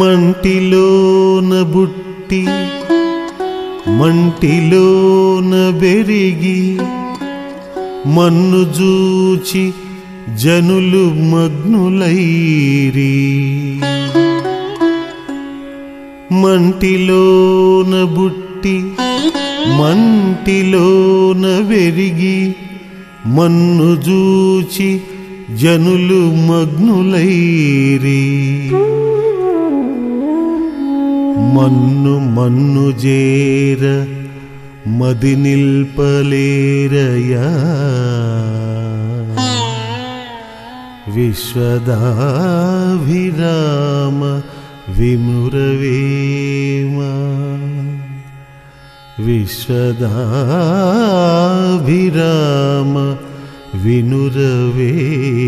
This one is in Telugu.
మంటిలోన బుట్టి మంటిలోన బెరిగి మన్ను జూచి జనులు మగ్నులైరి. మంటిలోన బుట్టి మంటిలోన వెరిగి మన్ను జూచి జనులు మగ్నులైరి. మన్ను మన్ను జేర మది నిల్పలేరయా విశ్వదాభిరామ విమురవేమ విశ్వదాభిరామ వినురవేమా